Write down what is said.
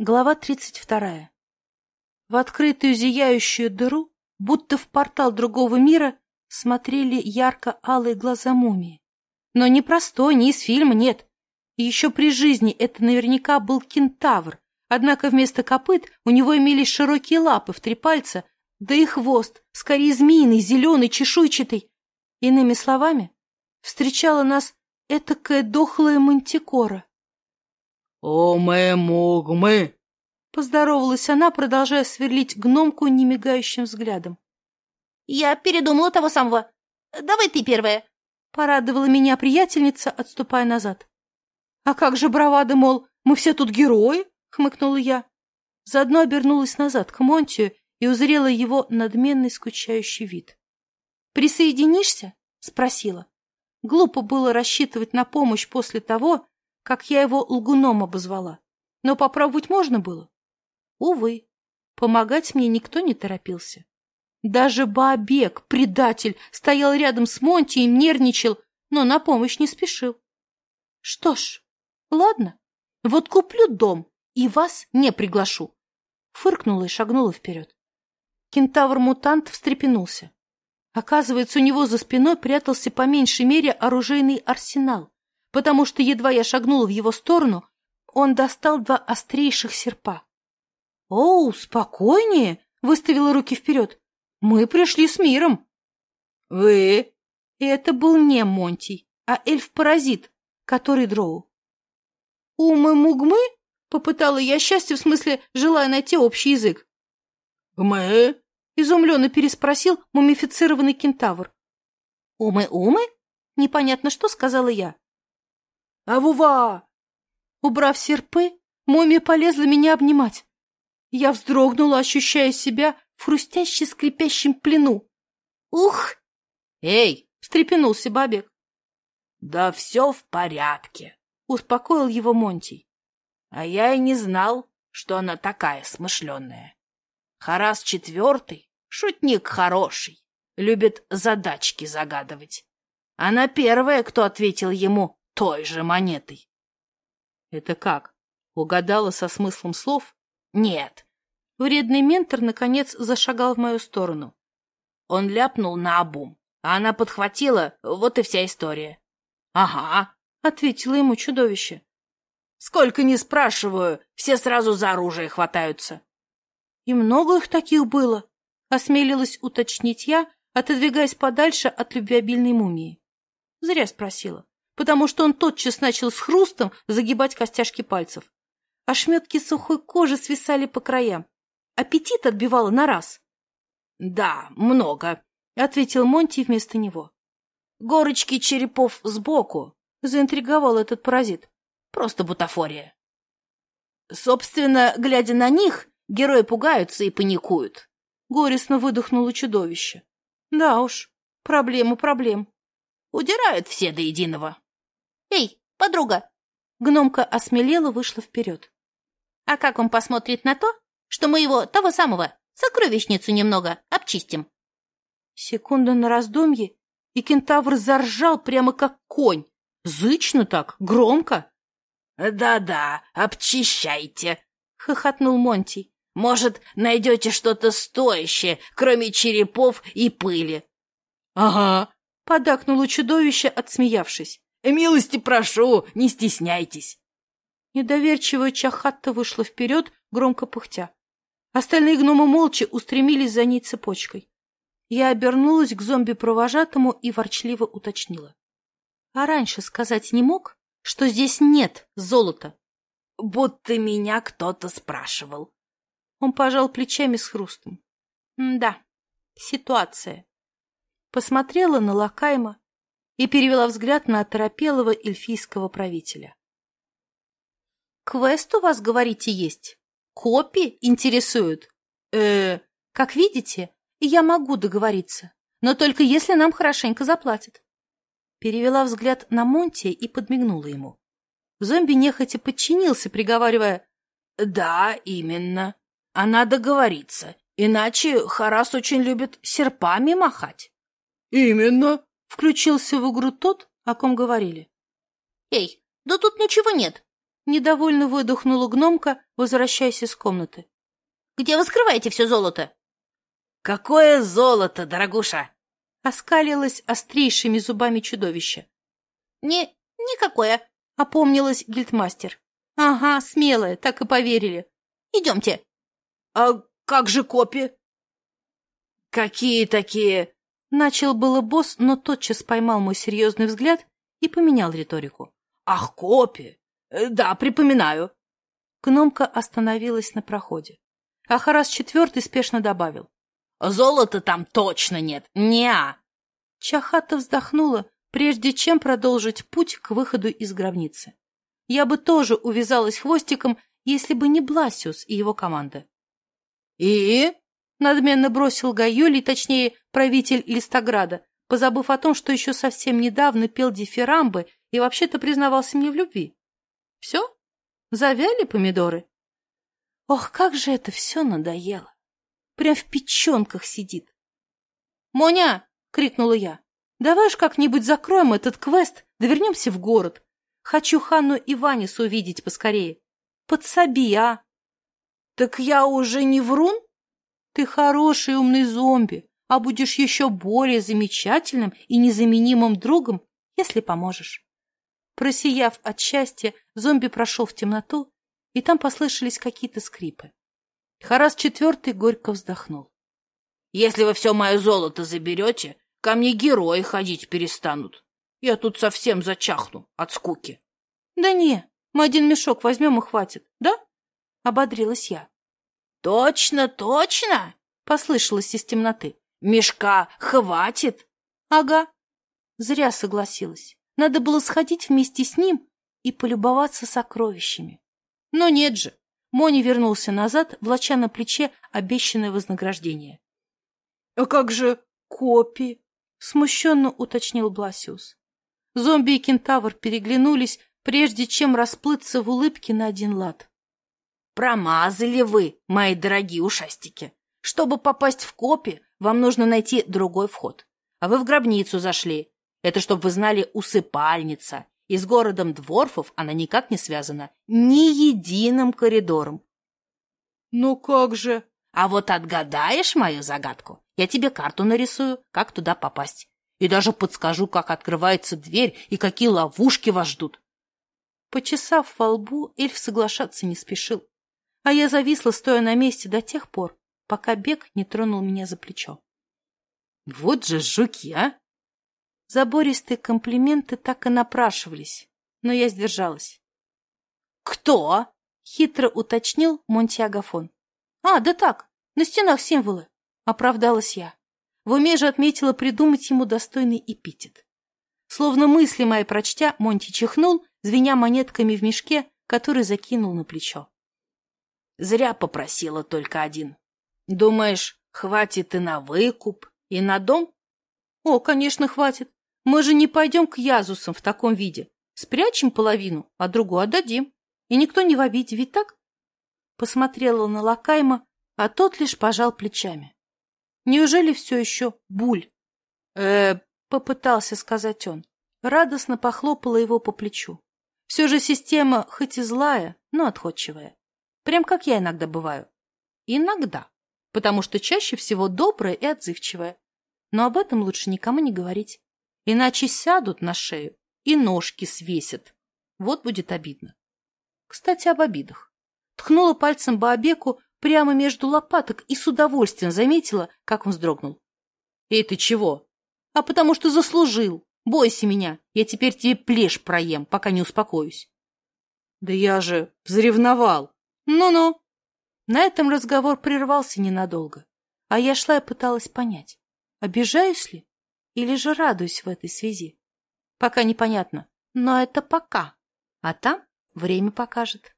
Глава 32. В открытую зияющую дыру, будто в портал другого мира, смотрели ярко-алые глаза мумии. Но не простой, не из фильма, нет. И еще при жизни это наверняка был кентавр, однако вместо копыт у него имелись широкие лапы в три пальца, да и хвост, скорее змеиный, зеленый, чешуйчатый. Иными словами, встречала нас этакая дохлая мантикора. «Омэ-мугмы!» — поздоровалась она, продолжая сверлить гномку немигающим взглядом. «Я передумала того самого. Давай ты первая!» — порадовала меня приятельница, отступая назад. «А как же бравада, мол, мы все тут герои?» — хмыкнула я. Заодно обернулась назад к Монтию и узрела его надменный скучающий вид. «Присоединишься?» — спросила. Глупо было рассчитывать на помощь после того, как я его лгуном обозвала. Но попробовать можно было. Увы, помогать мне никто не торопился. Даже Баобек, предатель, стоял рядом с Монти и нервничал, но на помощь не спешил. Что ж, ладно, вот куплю дом и вас не приглашу. Фыркнула и шагнула вперед. Кентавр-мутант встрепенулся. Оказывается, у него за спиной прятался по меньшей мере оружейный арсенал потому что едва я шагнула в его сторону, он достал два острейших серпа. — Оу, спокойнее! — выставила руки вперед. — Мы пришли с миром. — Вы? И это был не Монтий, а эльф-паразит, который дроу. — Умы-мугмы? — попытала я счастье, в смысле, желая найти общий язык. — Мы? — изумленно переспросил мумифицированный кентавр. «Умы-умы?» — непонятно что сказала я. «Авува!» Убрав серпы, мумия полезла меня обнимать. Я вздрогнула, ощущая себя в хрустяще скрипящем плену. «Ух!» «Эй!» — встрепенулся бабик. «Да все в порядке!» — успокоил его Монтий. «А я и не знал, что она такая смышленная. Харас четвертый, шутник хороший, любит задачки загадывать. Она первая, кто ответил ему той же монетой. Это как? Угадала со смыслом слов? Нет. Вредный ментор, наконец, зашагал в мою сторону. Он ляпнул на обум, а она подхватила, вот и вся история. Ага, ответила ему чудовище. Сколько не спрашиваю, все сразу за оружие хватаются. И много их таких было, осмелилась уточнить я, отодвигаясь подальше от любвеобильной мумии. Зря спросила. потому что он тотчас начал с хрустом загибать костяшки пальцев. Ошметки сухой кожи свисали по краям. Аппетит отбивало на раз. — Да, много, — ответил Монти вместо него. — Горочки черепов сбоку, — заинтриговал этот паразит. Просто бутафория. Собственно, глядя на них, герои пугаются и паникуют. Горестно выдохнуло чудовище. Да уж, проблема проблем. Удирают все до единого. «Эй, подруга!» Гномка осмелела, вышла вперед. «А как он посмотрит на то, что мы его, того самого, сокровищницу немного обчистим?» Секунда на раздумье, и кентавр заржал прямо как конь. Зычно так, громко. «Да-да, обчищайте!» — хохотнул Монти. «Может, найдете что-то стоящее, кроме черепов и пыли?» «Ага!» — подакнуло чудовище, отсмеявшись. Милости прошу, не стесняйтесь. Недоверчивая Чахатта вышла вперед, громко пыхтя. Остальные гномы молча устремились за ней цепочкой. Я обернулась к зомби-провожатому и ворчливо уточнила. А раньше сказать не мог, что здесь нет золота? Будто меня кто-то спрашивал. Он пожал плечами с хрустом. да, ситуация. Посмотрела на Лакайма, и перевела взгляд на оторопелого эльфийского правителя. «Квест у вас, говорите, есть? Копи интересуют? э как видите, я могу договориться, но только если нам хорошенько заплатят». Перевела взгляд на Монти и подмигнула ему. Зомби нехотя подчинился, приговаривая «Да, именно. Она договорится, иначе Харас очень любит серпами махать». «Именно», Включился в игру тот, о ком говорили. «Эй, да тут ничего нет!» Недовольно выдохнула гномка, возвращаясь из комнаты. «Где вы скрываете все золото?» «Какое золото, дорогуша!» Оскалилось острейшими зубами чудовище. «Не... никакое!» — опомнилась гильдмастер. «Ага, смелая, так и поверили. Идемте!» «А как же копи?» «Какие такие?» Начал было босс, но тотчас поймал мой серьезный взгляд и поменял риторику. Ах, копи! Э, да, припоминаю. Гномка остановилась на проходе. А Харас четвертый спешно добавил. Золота там точно нет. Неа. Чахата вздохнула, прежде чем продолжить путь к выходу из гробницы. Я бы тоже увязалась хвостиком, если бы не Бласиус и его команда. «И?» — надменно бросил Гаюлий, точнее, правитель Листограда, позабыв о том, что еще совсем недавно пел дифирамбы и вообще-то признавался мне в любви. Все? Завяли помидоры? Ох, как же это все надоело! Прям в печенках сидит. «Моня!» — крикнула я. «Давай уж как-нибудь закроем этот квест, да вернемся в город. Хочу Ханну и Ванис увидеть поскорее. Подсоби, а!» «Так я уже не врун?» «Ты хороший умный зомби. а будешь еще более замечательным и незаменимым другом, если поможешь». Просияв от счастья, зомби прошел в темноту, и там послышались какие-то скрипы. Харас четвертый горько вздохнул. «Если вы все мое золото заберете, ко мне герои ходить перестанут. Я тут совсем зачахну от скуки». «Да не, мы один мешок возьмем и хватит, да?» — ободрилась я. «Точно, точно!» — послышалось из темноты. мешка хватит? — Ага. Зря согласилась. Надо было сходить вместе с ним и полюбоваться сокровищами. Но нет же. Мони вернулся назад, влача на плече обещанное вознаграждение. — А как же копи? — смущенно уточнил Бласиус. Зомби и кентавр переглянулись, прежде чем расплыться в улыбке на один лад. — Промазали вы, мои дорогие ушастики! Чтобы попасть в копи, вам нужно найти другой вход. А вы в гробницу зашли. Это, чтобы вы знали, усыпальница. И с городом дворфов она никак не связана ни единым коридором. «Ну как же?» «А вот отгадаешь мою загадку, я тебе карту нарисую, как туда попасть. И даже подскажу, как открывается дверь и какие ловушки вас ждут». Почесав во лбу, эльф соглашаться не спешил. А я зависла, стоя на месте до тех пор, пока бег не тронул меня за плечо. «Вот же жуки, а!» Забористые комплименты так и напрашивались, но я сдержалась. «Кто?» — хитро уточнил Монтиагафон. «А, да так, на стенах символы», — оправдалась я. В уме же отметила придумать ему достойный эпитет. Словно мысли мои прочтя, Монти чихнул, звеня монетками в мешке, который закинул на плечо. «Зря попросила только один», Думаешь, хватит и на выкуп, и на дом? О, конечно, хватит. Мы же не пойдем к Язусам в таком виде. Спрячем половину, а другую отдадим. И никто не в обиде, ведь так? Посмотрела на Лакайма, а тот лишь пожал плечами. Неужели все еще буль? э попытался сказать он. Радостно похлопала его по плечу. Все же система хоть и злая, но отходчивая. Прям как я иногда бываю. Иногда потому что чаще всего добрая и отзывчивая. Но об этом лучше никому не говорить, иначе сядут на шею и ножки свесят. Вот будет обидно. Кстати, об обидах. Ткнула пальцем Баобеку прямо между лопаток и с удовольствием заметила, как он вздрогнул. «Эй, ты чего?» «А потому что заслужил. Бойся меня. Я теперь тебе плешь проем, пока не успокоюсь». «Да я же взревновал. Ну-ну, На этом разговор прервался ненадолго, а я шла и пыталась понять, обижаюсь ли или же радуюсь в этой связи. Пока непонятно, но это пока, а там время покажет.